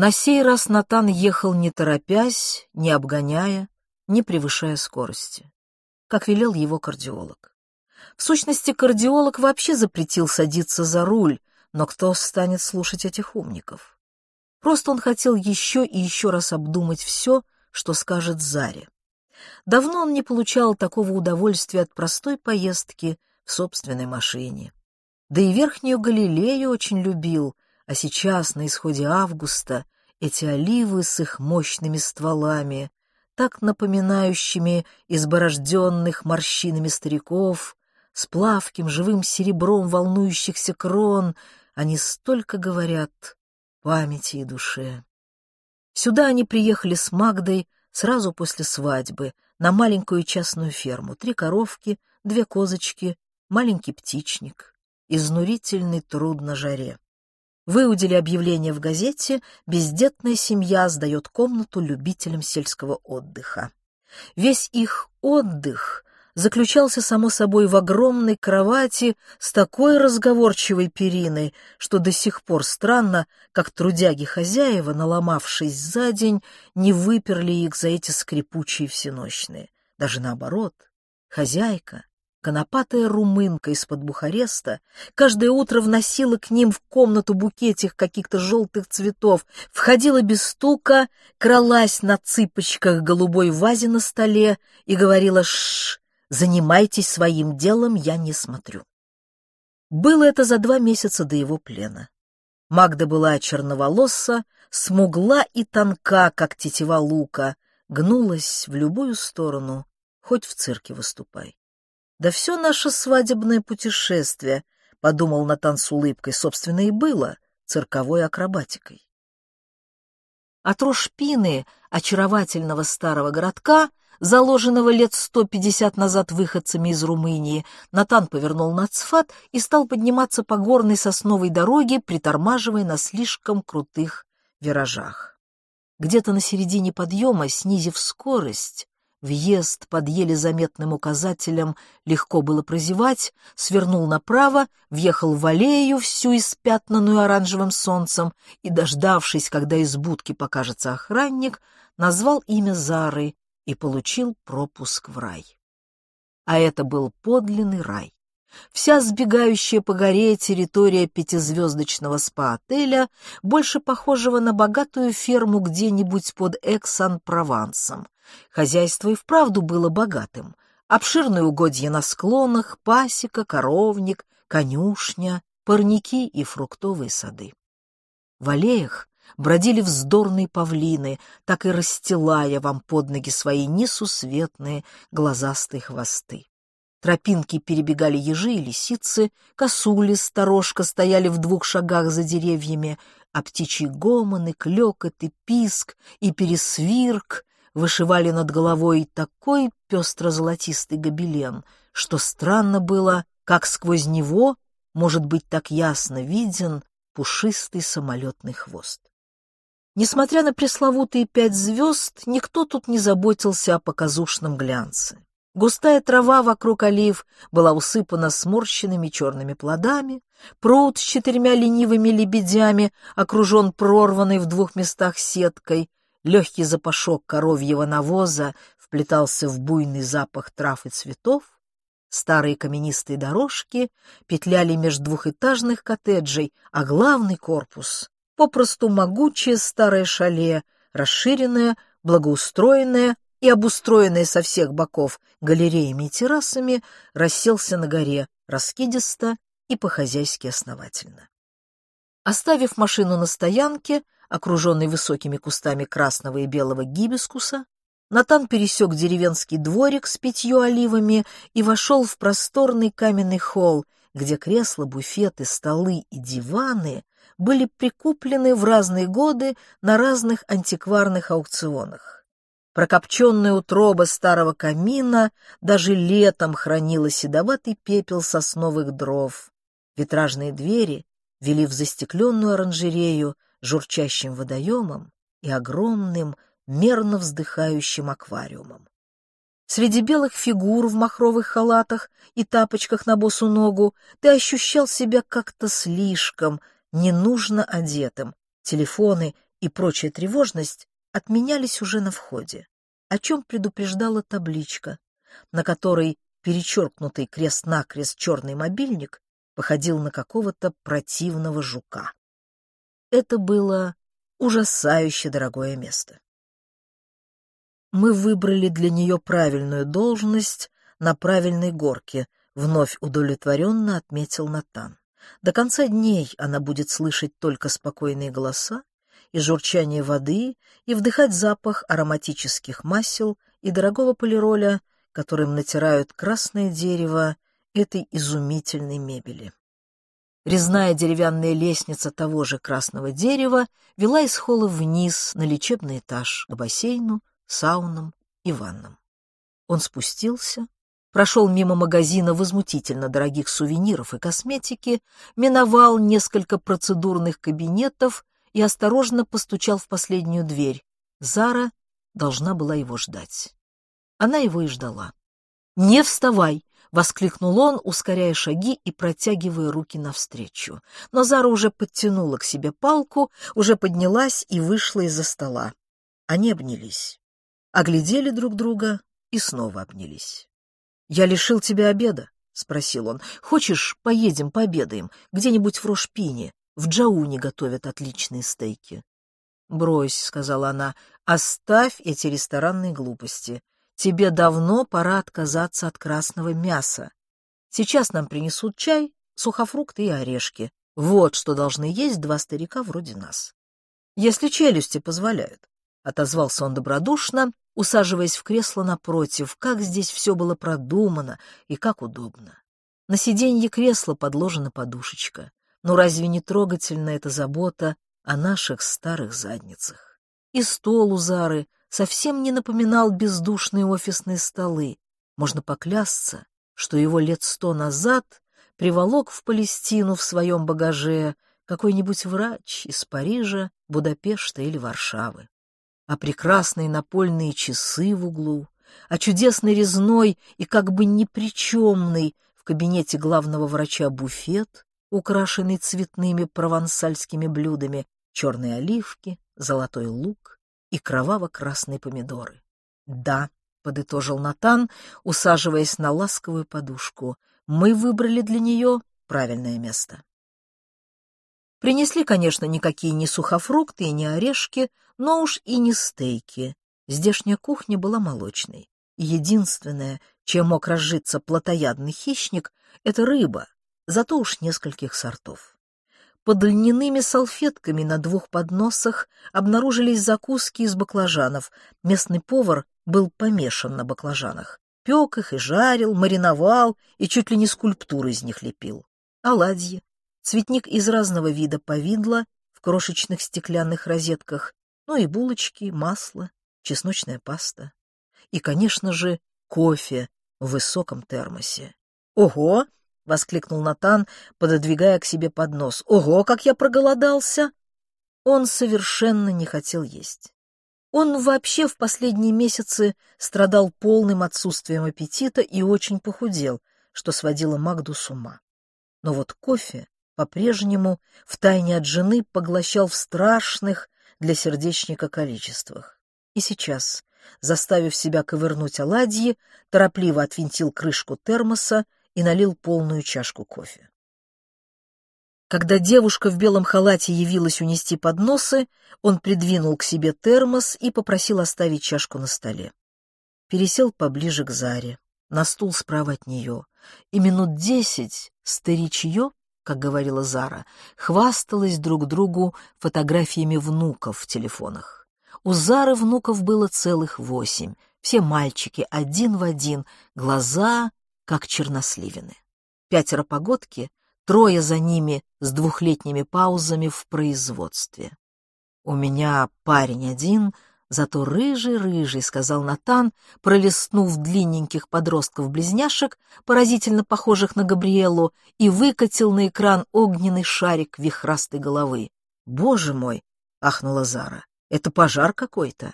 На сей раз Натан ехал не торопясь, не обгоняя, не превышая скорости, как велел его кардиолог. В сущности, кардиолог вообще запретил садиться за руль, но кто станет слушать этих умников? Просто он хотел еще и еще раз обдумать все, что скажет Заре. Давно он не получал такого удовольствия от простой поездки в собственной машине. Да и Верхнюю Галилею очень любил, а сейчас, на исходе августа, эти оливы с их мощными стволами, так напоминающими изборожденных морщинами стариков, с плавким живым серебром волнующихся крон, они столько говорят памяти и душе. Сюда они приехали с Магдой сразу после свадьбы, на маленькую частную ферму. Три коровки, две козочки, маленький птичник. Изнурительный труд на жаре. Выудили объявление в газете «Бездетная семья сдает комнату любителям сельского отдыха». Весь их отдых заключался, само собой, в огромной кровати с такой разговорчивой периной, что до сих пор странно, как трудяги-хозяева, наломавшись за день, не выперли их за эти скрипучие всеночные. Даже наоборот, хозяйка, конопатая румынка из-под Бухареста, каждое утро вносила к ним в комнату букетик каких-то желтых цветов, входила без стука, кралась на цыпочках голубой вазе на столе и говорила «Шш, Занимайтесь своим делом, я не смотрю. Было это за два месяца до его плена. Магда была черноволоса, смугла и тонка, как тетива лука, гнулась в любую сторону, хоть в цирке выступай. Да все наше свадебное путешествие, — подумал Натан с улыбкой, — собственно, и было цирковой акробатикой. От Рошпины, очаровательного старого городка, заложенного лет 150 назад выходцами из Румынии, Натан повернул на Цфат и стал подниматься по горной сосновой дороге, притормаживая на слишком крутых виражах. Где-то на середине подъема, снизив скорость, въезд под еле заметным указателем легко было прозевать, свернул направо, въехал в аллею, всю испятнанную оранжевым солнцем, и, дождавшись, когда из будки покажется охранник, назвал имя Зары и получил пропуск в рай. А это был подлинный рай. Вся сбегающая по горе территория пятизвездочного спа-отеля, больше похожего на богатую ферму где-нибудь под Эксан-Провансом. Хозяйство и вправду было богатым. Обширные угодья на склонах, пасека, коровник, конюшня, парники и фруктовые сады. В аллеях бродили вздорные павлины, так и расстилая вам под ноги свои несусветные глазастые хвосты. Тропинки перебегали ежи и лисицы, косули сторожка стояли в двух шагах за деревьями, а птичьи гомоны, клёкот и писк и пересвирк вышивали над головой такой пестро-золотистый гобелен, что странно было, как сквозь него может быть так ясно виден пушистый самолетный хвост. Несмотря на пресловутые пять звезд, никто тут не заботился о показушном глянце. Густая трава вокруг олив была усыпана сморщенными черными плодами, пруд с четырьмя ленивыми лебедями окружен прорванной в двух местах сеткой, легкий запашок коровьего навоза вплетался в буйный запах трав и цветов, старые каменистые дорожки петляли меж двухэтажных коттеджей, а главный корпус попросту могучее старое шале, расширенное, благоустроенное и обустроенное со всех боков галереями и террасами, расселся на горе раскидисто и по-хозяйски основательно. Оставив машину на стоянке, окруженной высокими кустами красного и белого гибискуса, Натан пересек деревенский дворик с пятью оливами и вошел в просторный каменный холл, где кресла, буфеты, столы и диваны были прикуплены в разные годы на разных антикварных аукционах. Прокопченная утроба старого камина даже летом хранила седоватый пепел сосновых дров. Витражные двери вели в застекленную оранжерею журчащим водоемом и огромным, мерно вздыхающим аквариумом. Среди белых фигур в махровых халатах и тапочках на босу ногу ты ощущал себя как-то слишком, ненужно одетым. Телефоны и прочая тревожность отменялись уже на входе, о чем предупреждала табличка, на которой перечеркнутый крест-накрест черный мобильник походил на какого-то противного жука. Это было ужасающе дорогое место. Мы выбрали для нее правильную должность на правильной горке, вновь удовлетворенно отметил Натан. До конца дней она будет слышать только спокойные голоса и журчание воды, и вдыхать запах ароматических масел и дорогого полироля, которым натирают красное дерево этой изумительной мебели. Резная деревянная лестница того же красного дерева вела из холла вниз на лечебный этаж к бассейну, саунам и ваннам. Он спустился, прошел мимо магазина возмутительно дорогих сувениров и косметики, миновал несколько процедурных кабинетов и осторожно постучал в последнюю дверь. Зара должна была его ждать. Она его и ждала. «Не вставай!» — воскликнул он, ускоряя шаги и протягивая руки навстречу. Но Зара уже подтянула к себе палку, уже поднялась и вышла из-за стола. Они обнялись, оглядели друг друга и снова обнялись. «Я лишил тебя обеда», — спросил он. «Хочешь, поедем пообедаем? Где-нибудь в Рошпине. В Джауне готовят отличные стейки». «Брось», — сказала она, — «оставь эти ресторанные глупости. Тебе давно пора отказаться от красного мяса. Сейчас нам принесут чай, сухофрукты и орешки. Вот что должны есть два старика вроде нас. Если челюсти позволяют», — отозвался он добродушно усаживаясь в кресло напротив, как здесь все было продумано и как удобно. На сиденье кресла подложена подушечка. Но разве не трогательна эта забота о наших старых задницах? И стол у Зары совсем не напоминал бездушные офисные столы. Можно поклясться, что его лет сто назад приволок в Палестину в своем багаже какой-нибудь врач из Парижа, Будапешта или Варшавы а прекрасные напольные часы в углу, а чудесный резной и как бы непричемный в кабинете главного врача буфет, украшенный цветными провансальскими блюдами, черные оливки, золотой лук и кроваво-красные помидоры. «Да», — подытожил Натан, усаживаясь на ласковую подушку, — «мы выбрали для нее правильное место». Принесли, конечно, никакие не сухофрукты и не орешки, но уж и не стейки. Здешняя кухня была молочной. единственное, чем мог разжиться плотоядный хищник, — это рыба, зато уж нескольких сортов. Под льняными салфетками на двух подносах обнаружились закуски из баклажанов. Местный повар был помешан на баклажанах. Пек их и жарил, мариновал и чуть ли не скульптуры из них лепил. Оладьи, цветник из разного вида повидла в крошечных стеклянных розетках, ну и булочки, масло, чесночная паста. И, конечно же, кофе в высоком термосе. «Ого!» — воскликнул Натан, пододвигая к себе поднос. «Ого, как я проголодался!» Он совершенно не хотел есть. Он вообще в последние месяцы страдал полным отсутствием аппетита и очень похудел, что сводило Магду с ума. Но вот кофе по-прежнему втайне от жены поглощал в страшных для сердечника количествах. И сейчас, заставив себя ковырнуть оладьи, торопливо отвинтил крышку термоса и налил полную чашку кофе. Когда девушка в белом халате явилась унести подносы, он придвинул к себе термос и попросил оставить чашку на столе. Пересел поближе к Заре, на стул справа от нее, и минут десять старичье как говорила Зара, хвасталась друг другу фотографиями внуков в телефонах. У Зары внуков было целых восемь, все мальчики один в один, глаза как черносливины. Пятеро погодки, трое за ними с двухлетними паузами в производстве. У меня парень один — Зато рыжий-рыжий, — сказал Натан, пролистнув длинненьких подростков-близняшек, поразительно похожих на Габриэлу, и выкатил на экран огненный шарик вихрастой головы. «Боже мой!» — ахнула Зара. «Это пожар какой-то.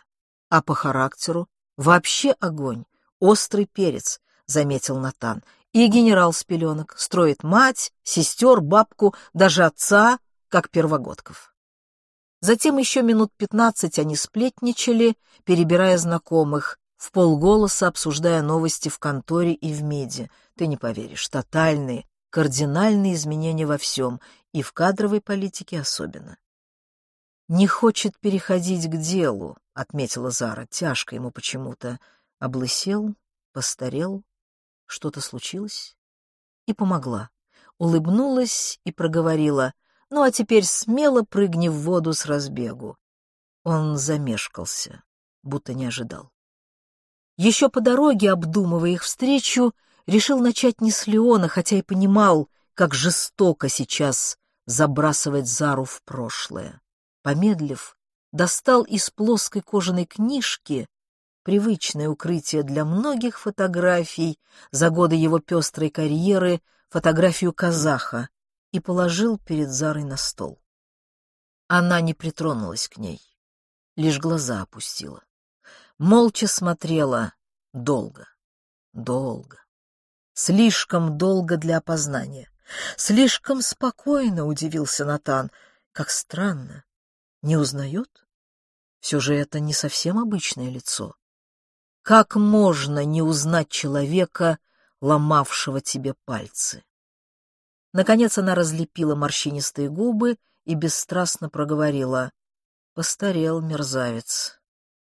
А по характеру вообще огонь, острый перец», — заметил Натан. «И генерал с пеленок строит мать, сестер, бабку, даже отца, как первогодков». Затем еще минут пятнадцать они сплетничали, перебирая знакомых, в полголоса обсуждая новости в конторе и в меди. Ты не поверишь, тотальные, кардинальные изменения во всем, и в кадровой политике особенно. «Не хочет переходить к делу», — отметила Зара. Тяжко ему почему-то. Облысел, постарел. Что-то случилось? И помогла. Улыбнулась и проговорила. Ну а теперь смело прыгни в воду с разбегу. Он замешкался, будто не ожидал. Еще по дороге, обдумывая их встречу, решил начать не с Леона, хотя и понимал, как жестоко сейчас забрасывать Зару в прошлое. Помедлив, достал из плоской кожаной книжки привычное укрытие для многих фотографий за годы его пестрой карьеры, фотографию казаха, и положил перед Зарой на стол. Она не притронулась к ней, лишь глаза опустила. Молча смотрела долго, долго, слишком долго для опознания. Слишком спокойно, удивился Натан. Как странно. Не узнает? Все же это не совсем обычное лицо. Как можно не узнать человека, ломавшего тебе пальцы? Наконец она разлепила морщинистые губы и бесстрастно проговорила. «Постарел мерзавец».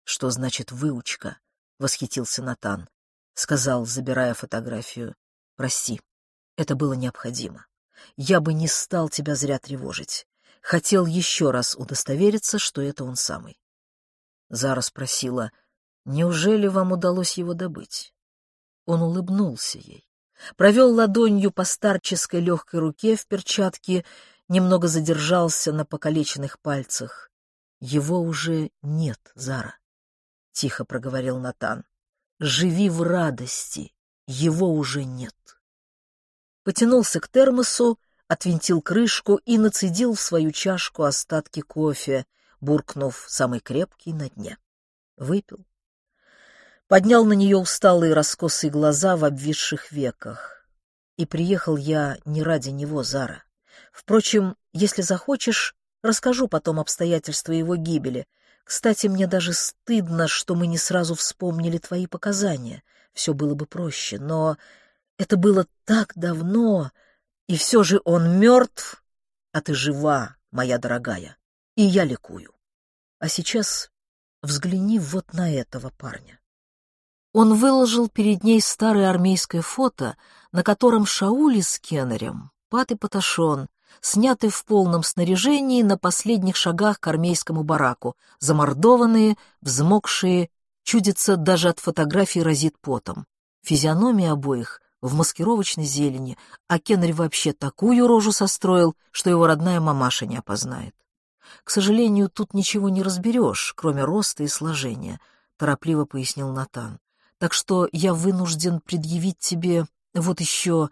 «Что значит выучка?» — восхитился Натан. Сказал, забирая фотографию. «Прости, это было необходимо. Я бы не стал тебя зря тревожить. Хотел еще раз удостовериться, что это он самый». Зара спросила, «Неужели вам удалось его добыть?» Он улыбнулся ей провел ладонью по старческой легкой руке в перчатке, немного задержался на покалеченных пальцах. «Его уже нет, Зара», — тихо проговорил Натан. «Живи в радости, его уже нет». Потянулся к термосу, отвинтил крышку и нацедил в свою чашку остатки кофе, буркнув самый крепкий на дне. Выпил поднял на нее усталые раскосые глаза в обвисших веках. И приехал я не ради него, Зара. Впрочем, если захочешь, расскажу потом обстоятельства его гибели. Кстати, мне даже стыдно, что мы не сразу вспомнили твои показания. Все было бы проще, но это было так давно, и все же он мертв, а ты жива, моя дорогая, и я ликую. А сейчас взгляни вот на этого парня. Он выложил перед ней старое армейское фото, на котором Шаули с Кеннерем, Пат и Паташон, сняты в полном снаряжении на последних шагах к армейскому бараку, замордованные, взмокшие, чудится даже от фотографий разит потом. Физиономии обоих в маскировочной зелени, а Кеннери вообще такую рожу состроил, что его родная мамаша не опознает. К сожалению, тут ничего не разберешь, кроме роста и сложения, торопливо пояснил Натан так что я вынужден предъявить тебе вот еще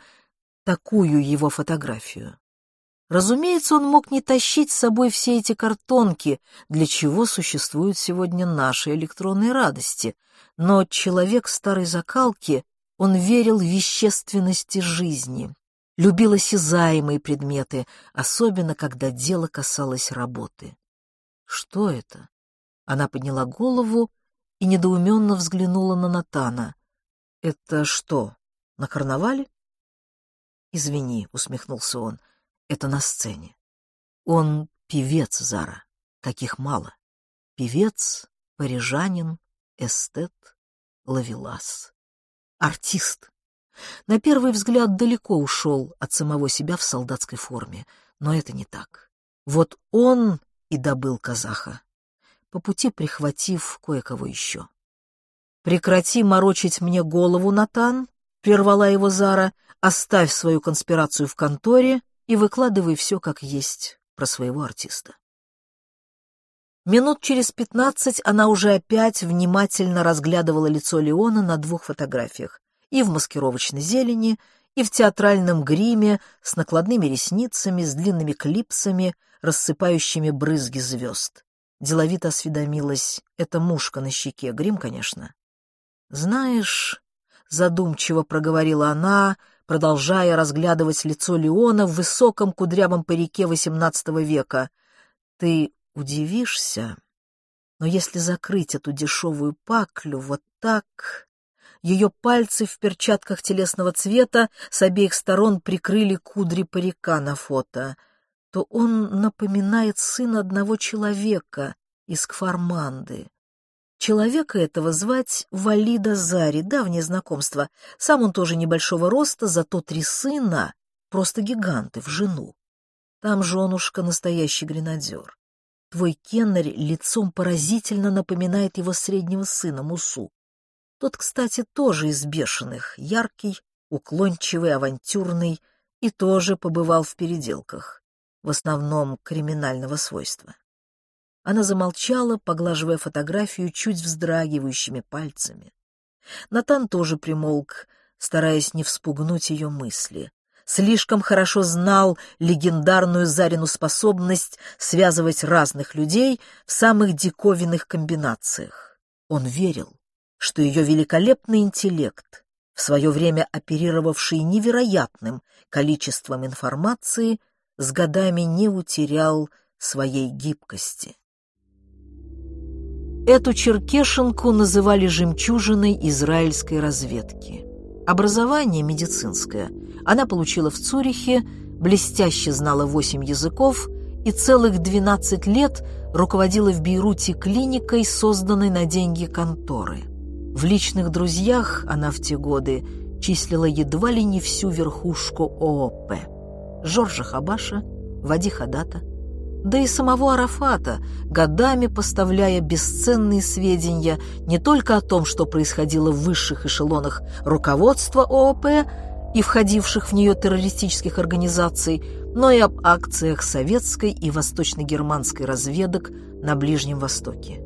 такую его фотографию. Разумеется, он мог не тащить с собой все эти картонки, для чего существуют сегодня наши электронные радости, но человек старой закалки, он верил в вещественности жизни, любил осязаемые предметы, особенно когда дело касалось работы. Что это? Она подняла голову и недоуменно взглянула на Натана. «Это что, на карнавале?» «Извини», — усмехнулся он, — «это на сцене. Он певец, Зара, таких мало. Певец, парижанин, эстет, лавелас. Артист. На первый взгляд далеко ушел от самого себя в солдатской форме, но это не так. Вот он и добыл казаха по пути прихватив кое-кого еще. «Прекрати морочить мне голову, Натан», — прервала его Зара, «оставь свою конспирацию в конторе и выкладывай все как есть про своего артиста». Минут через пятнадцать она уже опять внимательно разглядывала лицо Леона на двух фотографиях, и в маскировочной зелени, и в театральном гриме с накладными ресницами, с длинными клипсами, рассыпающими брызги звезд. Деловито осведомилась. Это мушка на щеке. Грим, конечно. «Знаешь...» — задумчиво проговорила она, продолжая разглядывать лицо Леона в высоком кудрявом парике XVIII века. «Ты удивишься, но если закрыть эту дешевую паклю вот так, ее пальцы в перчатках телесного цвета с обеих сторон прикрыли кудри парика на фото, то он напоминает сына одного человека из Кфарманды. Человека этого звать Валида Зари, давнее знакомство. Сам он тоже небольшого роста, зато три сына — просто гиганты в жену. Там женушка настоящий гренадер. Твой Кеннери лицом поразительно напоминает его среднего сына Мусу. Тот, кстати, тоже из бешеных, яркий, уклончивый, авантюрный и тоже побывал в переделках, в основном криминального свойства. Она замолчала, поглаживая фотографию чуть вздрагивающими пальцами. Натан тоже примолк, стараясь не вспугнуть ее мысли. Слишком хорошо знал легендарную Зарину способность связывать разных людей в самых диковинных комбинациях. Он верил, что ее великолепный интеллект, в свое время оперировавший невероятным количеством информации, с годами не утерял своей гибкости. Эту черкешенку называли жемчужиной израильской разведки. Образование медицинское она получила в Цюрихе, блестяще знала восемь языков и целых 12 лет руководила в Бейруте клиникой, созданной на деньги конторы. В личных друзьях она в те годы числила едва ли не всю верхушку ООП. Жоржа Хабаша, Вади Хадата – да и самого Арафата, годами поставляя бесценные сведения не только о том, что происходило в высших эшелонах руководства ООП и входивших в нее террористических организаций, но и об акциях советской и восточно-германской разведок на Ближнем Востоке.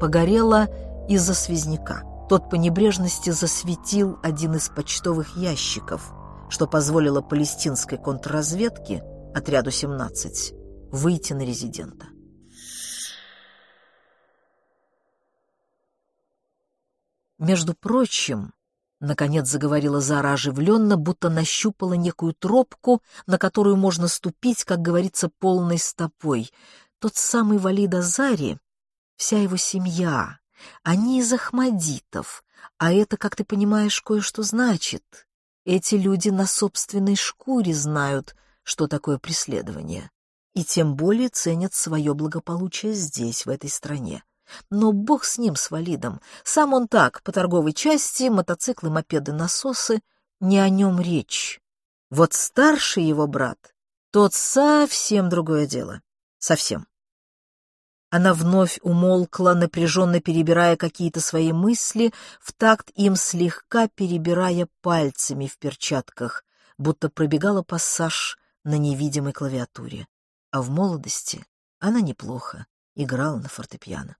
Погорело из-за связняка. Тот по небрежности засветил один из почтовых ящиков, что позволило палестинской контрразведке, отряду 17, выйти на резидента. Между прочим, наконец заговорила Зара оживленно, будто нащупала некую тропку, на которую можно ступить, как говорится, полной стопой. Тот самый Валида Зари, вся его семья, они из Ахмадитов, а это, как ты понимаешь, кое-что значит. Эти люди на собственной шкуре знают, что такое преследование и тем более ценят свое благополучие здесь, в этой стране. Но бог с ним, с Валидом. Сам он так, по торговой части, мотоциклы, мопеды, насосы, не о нем речь. Вот старший его брат, тот совсем другое дело. Совсем. Она вновь умолкла, напряженно перебирая какие-то свои мысли, в такт им слегка перебирая пальцами в перчатках, будто пробегала пассаж на невидимой клавиатуре а в молодости она неплохо играла на фортепиано.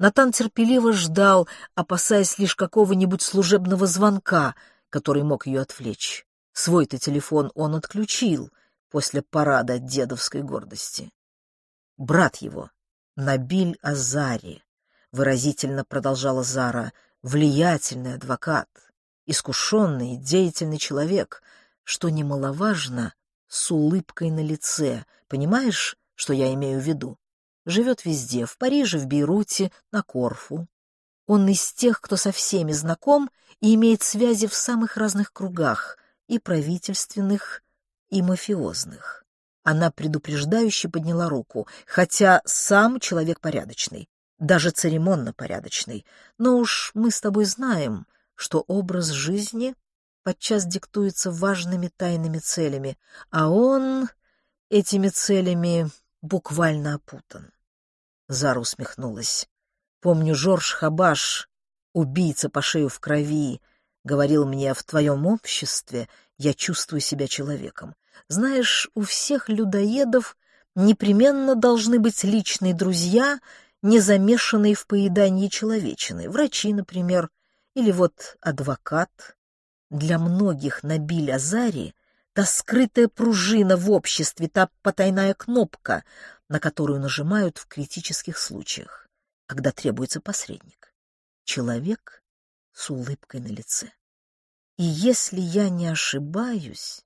Натан терпеливо ждал, опасаясь лишь какого-нибудь служебного звонка, который мог ее отвлечь. Свой-то телефон он отключил после парада дедовской гордости. Брат его, Набиль Азари, выразительно продолжала Зара, влиятельный адвокат, искушенный, деятельный человек, что немаловажно, с улыбкой на лице. Понимаешь, что я имею в виду? Живет везде, в Париже, в Бейруте, на Корфу. Он из тех, кто со всеми знаком и имеет связи в самых разных кругах, и правительственных, и мафиозных. Она предупреждающе подняла руку, хотя сам человек порядочный, даже церемонно порядочный. Но уж мы с тобой знаем, что образ жизни подчас диктуется важными тайными целями, а он этими целями буквально опутан. Зара усмехнулась. Помню, Жорж Хабаш, убийца по шею в крови, говорил мне, в твоем обществе я чувствую себя человеком. Знаешь, у всех людоедов непременно должны быть личные друзья, не замешанные в поедании человечины, врачи, например, или вот адвокат, для многих Набиль Азари та скрытая пружина в обществе, та потайная кнопка, на которую нажимают в критических случаях, когда требуется посредник. Человек с улыбкой на лице. И если я не ошибаюсь,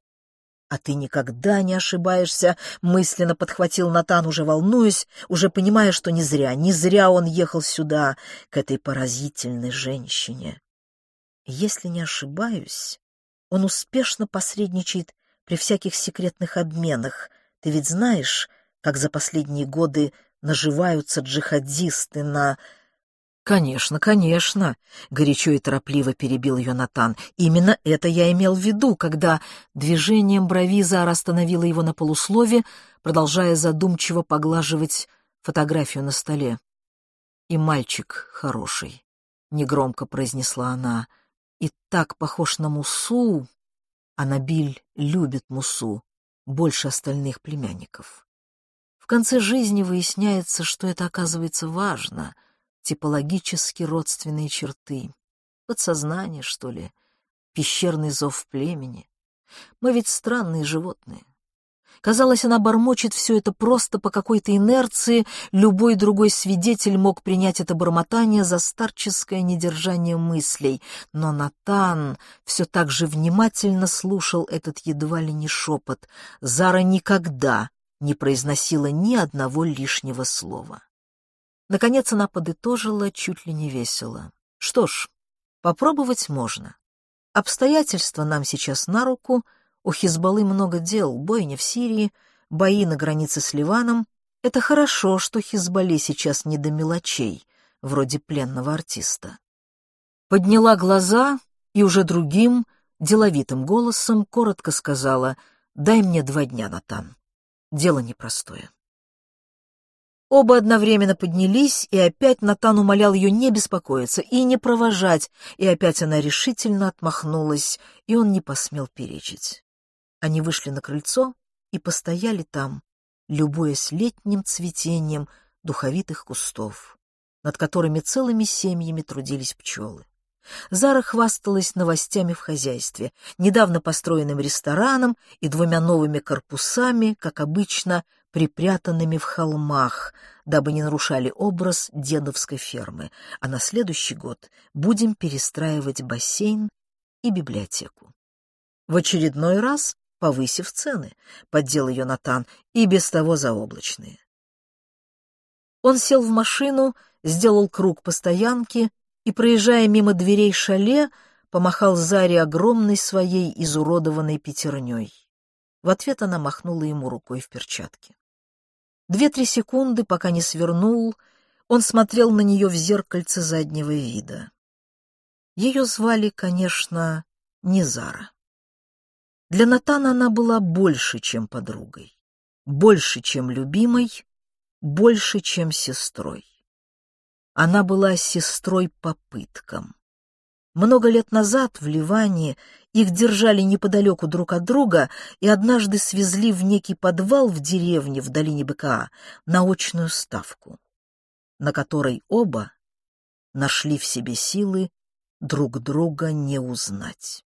«А ты никогда не ошибаешься», — мысленно подхватил Натан, уже волнуясь, уже понимая, что не зря, не зря он ехал сюда, к этой поразительной женщине. Если не ошибаюсь, он успешно посредничает при всяких секретных обменах. Ты ведь знаешь, как за последние годы наживаются джихадисты на... «Конечно, конечно», — горячо и торопливо перебил ее Натан. «Именно это я имел в виду, когда движением брови Зара остановила его на полуслове, продолжая задумчиво поглаживать фотографию на столе. «И мальчик хороший», — негромко произнесла она, — «и так похож на Мусу». А Набиль любит Мусу больше остальных племянников. В конце жизни выясняется, что это оказывается важно — типологически родственные черты. Подсознание, что ли, пещерный зов племени. Мы ведь странные животные. Казалось, она бормочет все это просто по какой-то инерции, любой другой свидетель мог принять это бормотание за старческое недержание мыслей, но Натан все так же внимательно слушал этот едва ли не шепот. Зара никогда не произносила ни одного лишнего слова. Наконец она подытожила чуть ли не весело. Что ж, попробовать можно. Обстоятельства нам сейчас на руку, у Хизбаллы много дел, бойня в Сирии, бои на границе с Ливаном. Это хорошо, что Хизбалле сейчас не до мелочей, вроде пленного артиста. Подняла глаза и уже другим, деловитым голосом коротко сказала «Дай мне два дня, Натан. Дело непростое». Оба одновременно поднялись, и опять Натан умолял ее не беспокоиться и не провожать, и опять она решительно отмахнулась, и он не посмел перечить. Они вышли на крыльцо и постояли там, любуясь летним цветением духовитых кустов, над которыми целыми семьями трудились пчелы. Зара хвасталась новостями в хозяйстве, недавно построенным рестораном и двумя новыми корпусами, как обычно, припрятанными в холмах, дабы не нарушали образ дедовской фермы, а на следующий год будем перестраивать бассейн и библиотеку. В очередной раз повысив цены, поддел ее Натан, и без того заоблачные. Он сел в машину, сделал круг по стоянке и, проезжая мимо дверей шале, помахал Заре огромной своей изуродованной пятерней. В ответ она махнула ему рукой в перчатке. Две-три секунды, пока не свернул, он смотрел на нее в зеркальце заднего вида. Ее звали, конечно, не Зара. Для Натана она была больше, чем подругой, больше, чем любимой, больше, чем сестрой. Она была сестрой по пыткам. Много лет назад в Ливане их держали неподалеку друг от друга и однажды свезли в некий подвал в деревне в долине БКА на очную ставку, на которой оба нашли в себе силы друг друга не узнать.